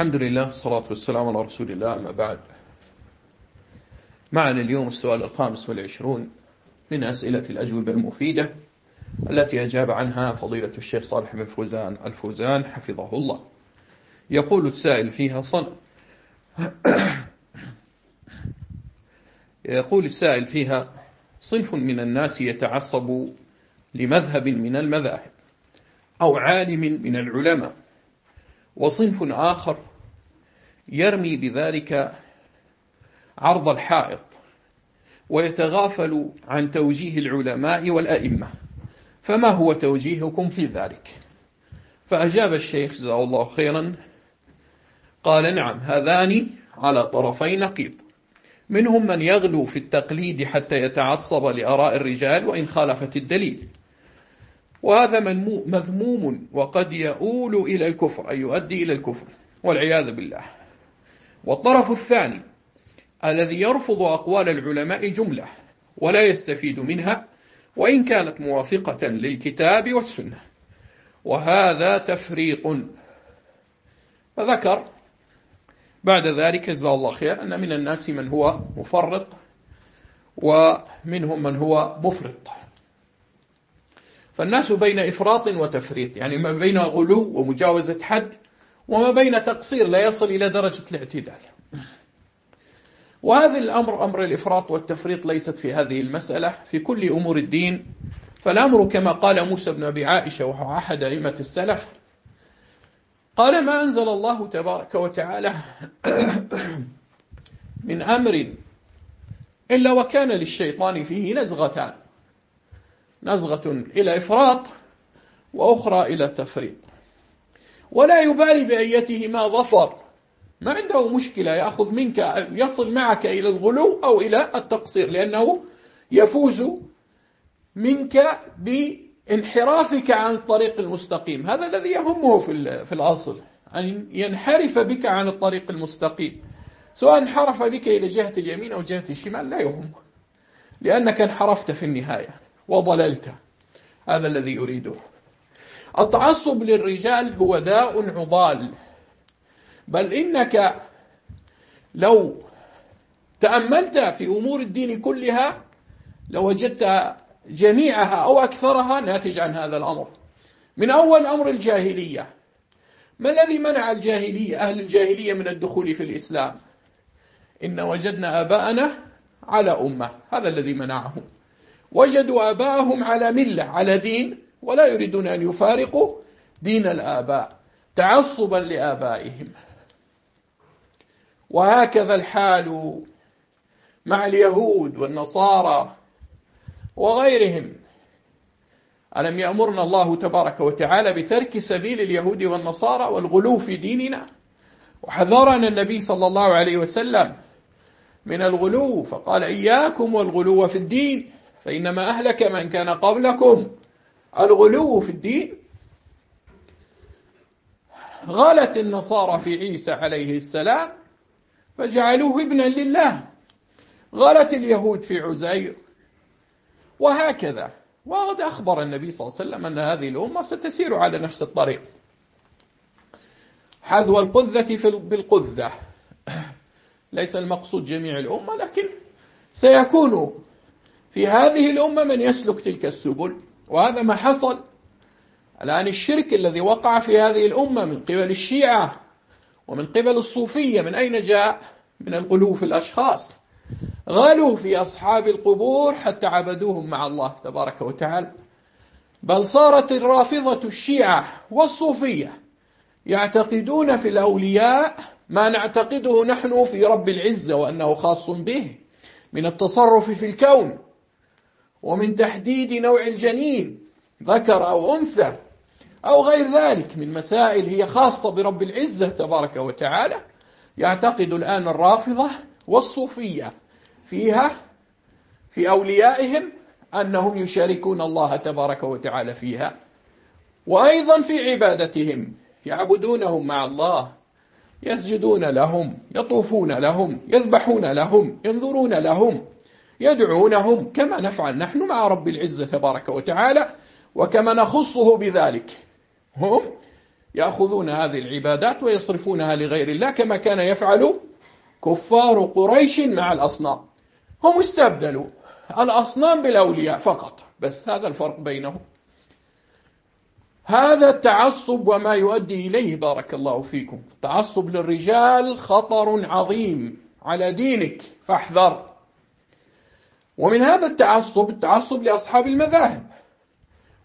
الحمد لله والصلاة والسلام على رسول الله أما بعد. معنا اليوم السؤال الخامس والعشرون من أسئلة الأجوبة المفيدة التي أجاب عنها فضيلة الشيخ صالح بن فوزان الفوزان حفظه الله. يقول السائل فيها صن يقول السائل فيها صنف من الناس يتعصب لمذهب من المذاهب أو عالم من العلماء وصنف آخر يرمي بذلك عرض الحائط ويتغافل عن توجيه العلماء والأئمة. فما هو توجيهكم في ذلك؟ فأجاب الشيخ جزاه الله خيرا قال نعم هذان على طرفي نقيض. منهم من يغلو في التقليد حتى يتعصب لأراء الرجال وإن خالفت الدليل. وهذا مذموم وقد يؤول إلى الكفر أي يؤدي إلى الكفر والعياذ بالله. والطرف الثاني الذي يرفض أقوال العلماء جملة ولا يستفيد منها وإن كانت موافقة للكتاب والسنة. وهذا تفريق. فذكر بعد ذلك جزاه الله خير أن من الناس من هو مفرط ومنهم من هو مفرط. فالناس بين إفراط وتفريط يعني ما بين غلو ومجاوزة حد وما بين تقصير لا يصل إلى درجة الاعتدال. وهذا الأمر أمر الإفراط والتفريط ليست في هذه المسألة في كل أمور الدين. فالأمر كما قال موسى بن أبي عائشة وهو أحد أئمة السلف قال ما أنزل الله تبارك وتعالى من أمر إلا وكان للشيطان فيه نزغتان نزغة إلى إفراط وأخرى إلى تفريط. ولا يبالي بأيتهما ظفر. ما عنده مشكلة يأخذ منك يصل معك إلى الغلو أو إلى التقصير لأنه يفوز منك بانحرافك عن الطريق المستقيم. هذا الذي يهمه في الأصل أن ينحرف بك عن الطريق المستقيم. سواء انحرف بك إلى جهة اليمين أو جهة الشمال لا يهمه لأنك انحرفت في النهاية وضللت. هذا الذي يريده التعصب للرجال هو داء عضال. بل إنك لو تأملت في أمور الدين كلها لوجدت جميعها أو أكثرها ناتج عن هذا الأمر. من أول أمر الجاهلية. ما الذي منع الجاهلية أهل الجاهلية من الدخول في الإسلام؟ إن وجدنا آباءنا على أمة. هذا الذي منعهم. وجدوا آباءهم على ملة على دين. ولا يريدون أن يفارقوا دين الآباء تعصبا لآبائهم. وهكذا الحال مع اليهود والنصارى وغيرهم. ألم يأمرنا الله تبارك وتعالى بترك سبيل اليهود والنصارى والغلو في ديننا؟ وحذرنا النبي صلى الله عليه وسلم من الغلو فقال إياكم والغلو في الدين فإنما أهلك من كان قبلكم. الغلو في الدين. غلت النصارى في عيسى عليه السلام فجعلوه ابنا لله. غلت اليهود في عزير. وهكذا. وقد أخبر النبي صلى الله عليه وسلم أن هذه الأمة ستسير على نفس الطريق. حذو القذة بالقذة. ليس المقصود جميع الأمة لكن سيكون في هذه الأمة من يسلك تلك السبل. وهذا ما حصل. الآن الشرك الذي وقع في هذه الأمة من قبل الشيعة ومن قبل الصوفية من أين جاء؟ من الغلو في الأشخاص. غلوا في أصحاب القبور حتى عبدوهم مع الله تبارك وتعالى. بل صارت الرافضة الشيعة والصوفية يعتقدون في الأولياء ما نعتقده نحن في رب العزة وأنه خاص به من التصرف في الكون. ومن تحديد نوع الجنين ذكر أو أنثى أو غير ذلك من مسائل هي خاصة برب العزة تبارك وتعالى يعتقد الآن الرافضة والصوفية فيها في أوليائهم أنهم يشاركون الله تبارك وتعالى فيها. وأيضا في عبادتهم يعبدونهم مع الله يسجدون لهم يطوفون لهم يذبحون لهم ينظرون لهم. يدعونهم كما نفعل نحن مع رب العزة تبارك وتعالى وكما نخصه بذلك. هم يأخذون هذه العبادات ويصرفونها لغير الله كما كان يفعل كفار قريش مع الأصنام. هم استبدلوا الأصنام بالأولياء فقط بس هذا الفرق بينهم. هذا التعصب وما يؤدي إليه بارك الله فيكم. التعصب للرجال خطر عظيم على دينك فاحذر. ومن هذا التعصب التعصب لأصحاب المذاهب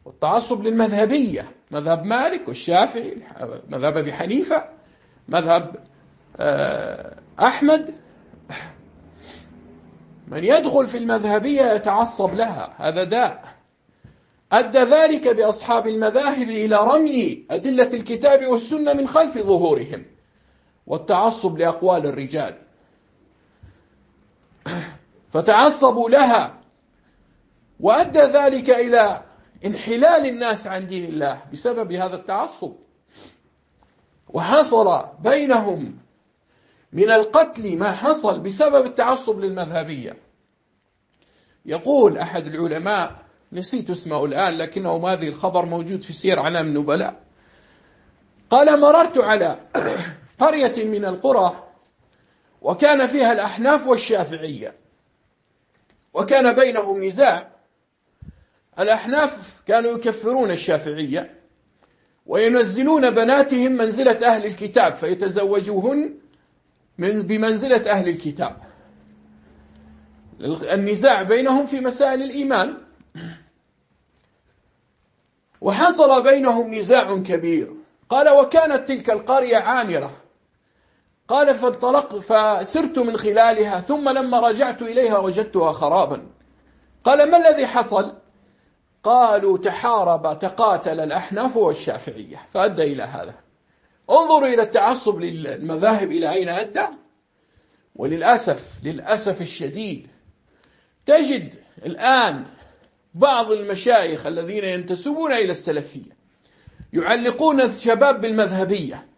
والتعصب للمذهبية مذهب مالك والشافعي مذهب أبي حنيفة مذهب آه، أحمد. من يدخل في المذهبية يتعصب لها هذا داء. أدى ذلك بأصحاب المذاهب إلى رمي أدلة الكتاب والسنة من خلف ظهورهم والتعصب لأقوال الرجال. فتعصبوا لها. وأدى ذلك إلى انحلال الناس عن دين الله بسبب هذا التعصب. وحصل بينهم من القتل ما حصل بسبب التعصب للمذهبية. يقول أحد العلماء نسيت اسمه الآن لكنه هذه الخبر موجود في سير علام النبلاء قال مررت على قرية من القرى وكان فيها الأحناف والشافعية. وكان بينهم نزاع. الأحناف كانوا يكفرون الشافعية وينزلون بناتهم منزلة أهل الكتاب فيتزوجوهن من بمنزلة أهل الكتاب. النزاع بينهم في مسائل الإيمان. وحصل بينهم نزاع كبير. قال وكانت تلك القرية عامرة. قال فانطلقت فسرت من خلالها ثم لما رجعت إليها وجدتها خرابا. قال ما الذي حصل؟ قالوا تحارب تقاتل الأحناف والشافعية. فأدى إلى هذا. انظروا إلى التعصب للمذاهب إلى أين أدى؟ وللأسف للأسف الشديد تجد الآن بعض المشايخ الذين ينتسبون إلى السلفية يعلقون الشباب بالمذهبية.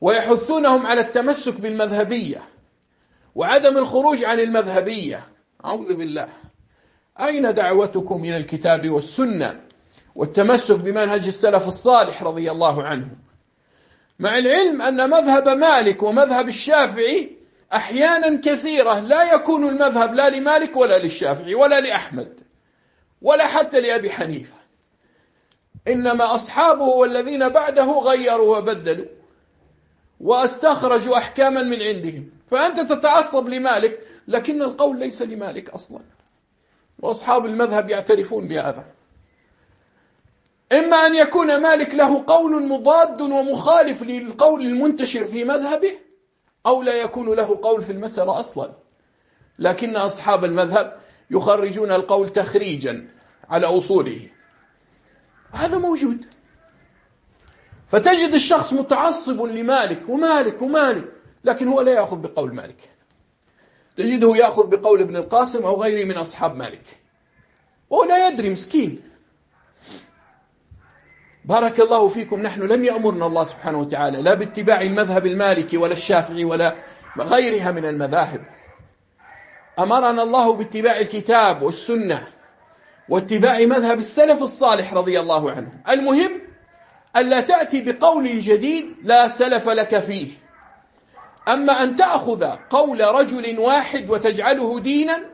ويحثونهم على التمسك بالمذهبية وعدم الخروج عن المذهبية. أعوذ بالله. أين دعوتكم إلى الكتاب والسنة والتمسك بمنهج السلف الصالح رضي الله عنهم؟ مع العلم أن مذهب مالك ومذهب الشافعي أحيانا كثيرة لا يكون المذهب لا لمالك ولا للشافعي ولا لأحمد ولا حتى لأبي حنيفة. إنما أصحابه والذين بعده غيروا وبدلوا. واستخرجوا أحكاما من عندهم. فأنت تتعصب لمالك لكن القول ليس لمالك أصلا. وأصحاب المذهب يعترفون بهذا. إما أن يكون مالك له قول مضاد ومخالف للقول المنتشر في مذهبه أو لا يكون له قول في المسألة أصلا. لكن أصحاب المذهب يخرجون القول تخريجا على أصوله. هذا موجود. فتجد الشخص متعصب لمالك ومالك ومالك لكن هو لا يأخذ بقول مالك. تجده يأخذ بقول ابن القاسم أو غيره من أصحاب مالك. وهو لا يدري مسكين. بارك الله فيكم نحن لم يأمرنا الله سبحانه وتعالى لا باتباع المذهب المالكي ولا الشافعي ولا غيرها من المذاهب. أمرنا الله باتباع الكتاب والسنة واتباع مذهب السلف الصالح رضي الله عنه. المهم ألا تأتي بقول جديد لا سلف لك فيه. أما أن تأخذ قول رجل واحد وتجعله دينا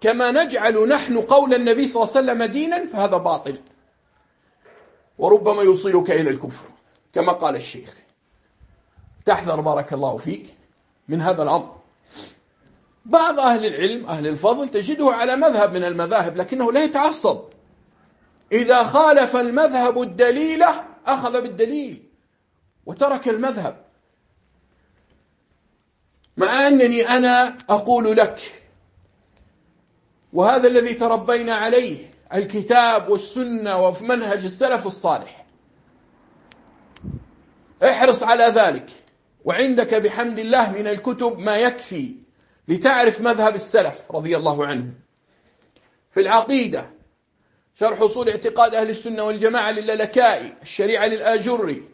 كما نجعل نحن قول النبي صلى الله عليه وسلم دينا فهذا باطل. وربما يوصلك إلى الكفر كما قال الشيخ. تحذر بارك الله فيك من هذا الأمر. بعض أهل العلم أهل الفضل تجده على مذهب من المذاهب لكنه لا يتعصب. إذا خالف المذهب الدليل أخذ بالدليل وترك المذهب. مع أنني أنا أقول لك وهذا الذي تربينا عليه الكتاب والسنة وفي منهج السلف الصالح. احرص على ذلك وعندك بحمد الله من الكتب ما يكفي لتعرف مذهب السلف رضي الله عنهم في العقيدة شرح أصول اعتقاد أهل السنة والجماعة للالكائي الشريعة للآجري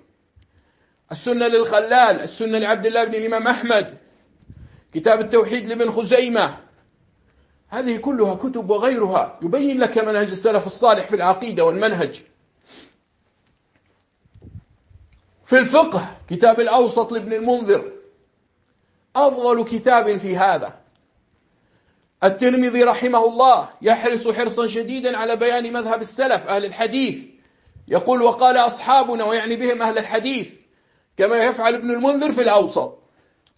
السنة للخلال السنة لعبد الله بن الإمام أحمد كتاب التوحيد لابن خزيمة. هذه كلها كتب وغيرها يبين لك منهج السلف الصالح في العقيدة والمنهج. في الفقه كتاب الأوسط لابن المنذر أفضل كتاب في هذا. الترمذي رحمه الله يحرص حرصا شديدا على بيان مذهب السلف أهل الحديث. يقول وقال أصحابنا ويعني بهم أهل الحديث كما يفعل ابن المنذر في الأوسط.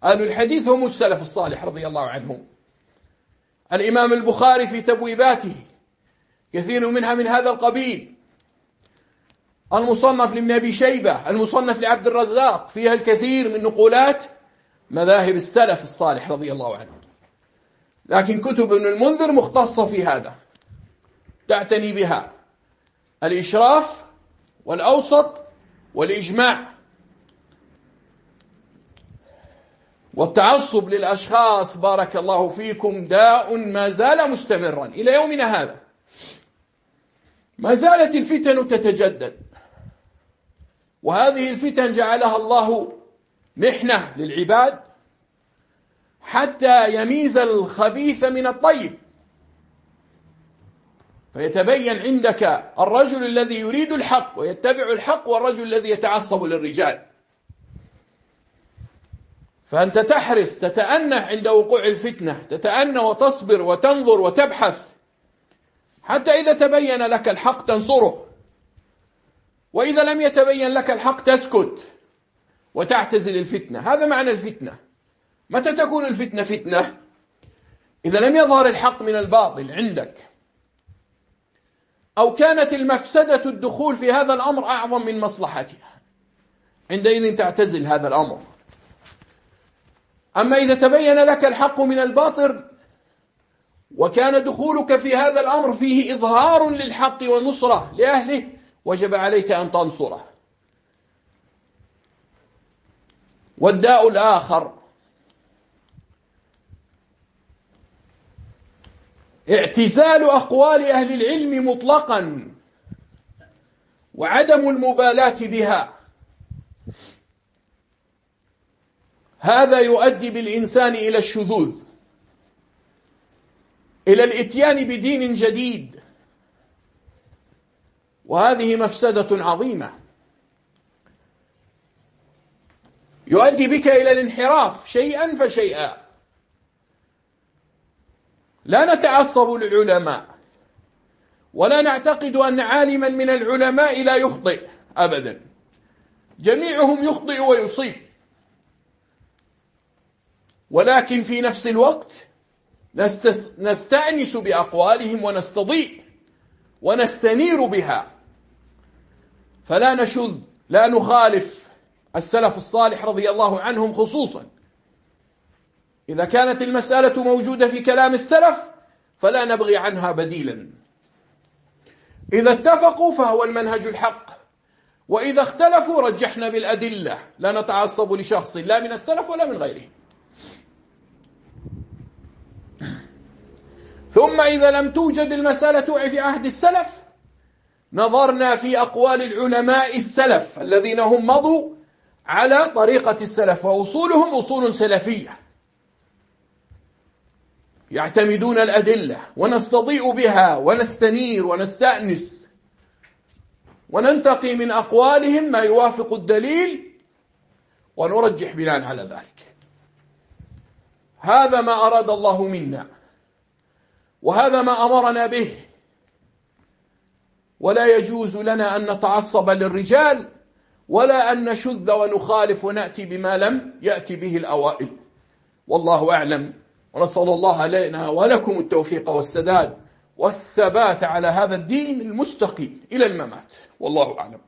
أهل الحديث هم السلف الصالح رضي الله عنهم. الإمام البخاري في تبويباته كثير منها من هذا القبيل. المصنف لابن أبي شيبة المصنف لعبد الرزاق فيها الكثير من نقولات مذاهب السلف الصالح رضي الله عنهم. لكن كتب ابن المنذر مختصة في هذا. تعتني بها الإشراف والأوسط والإجماع والتعصب للأشخاص بارك الله فيكم داء ما زال مستمرا. إلى يومنا هذا. ما زالت الفتن تتجدد. وهذه الفتن جعلها الله محنة للعباد حتى يميز الخبيث من الطيب. فيتبين عندك الرجل الذي يريد الحق ويتبع الحق والرجل الذي يتعصب للرجال. فأنت تحرص تتأنى عند وقوع الفتنة تتأنى وتصبر وتنظر وتبحث. حتى إذا تبين لك الحق تنصره. وإذا لم يتبين لك الحق تسكت وتعتزل الفتنة. هذا معنى الفتنة. متى تكون الفتنة فتنة؟ إذا لم يظهر الحق من الباطل عندك. أو كانت المفسدة الدخول في هذا الأمر أعظم من مصلحتها. عندئذ تعتزل هذا الأمر. أما إذا تبين لك الحق من الباطل وكان دخولك في هذا الأمر فيه إظهار للحق ونصرة لأهله وجب عليك أن تنصره. والداء الآخر اعتزال أقوال أهل العلم مطلقا وعدم المبالاة بها. هذا يؤدي بالإنسان إلى الشذوذ إلى الإتيان بدين جديد. وهذه مفسدة عظيمة. يؤدي بك إلى الانحراف شيئا فشيئا. لا نتعصب للعلماء. ولا نعتقد أن عالما من العلماء لا يخطئ أبدا. جميعهم يخطئ ويصيب. ولكن في نفس الوقت نستأنس بأقوالهم ونستضيء ونستنير بها. فلا نشذ لا نخالف السلف الصالح رضي الله عنهم خصوصا. إذا كانت المسألة موجودة في كلام السلف فلا نبغي عنها بديلا. إذا اتفقوا فهو المنهج الحق. وإذا اختلفوا رجحنا بالأدلة. لا نتعصب لشخص لا من السلف ولا من غيره. ثم إذا لم توجد المسألة في عهد السلف نظرنا في أقوال العلماء السلف الذين هم مضوا على طريقة السلف وأصولهم أصول سلفية. يعتمدون الأدلة ونستضيء بها ونستنير ونستأنس وننتقي من أقوالهم ما يوافق الدليل ونرجح بناء على ذلك. هذا ما أراد الله منا وهذا ما أمرنا به. ولا يجوز لنا أن نتعصب للرجال ولا أن نشذ ونخالف ونأتي بما لم يأتي به الأوائل. والله أعلم ونسأل الله لنا ولكم التوفيق والسداد والثبات على هذا الدين المستقيم إلى الممات. والله أعلم.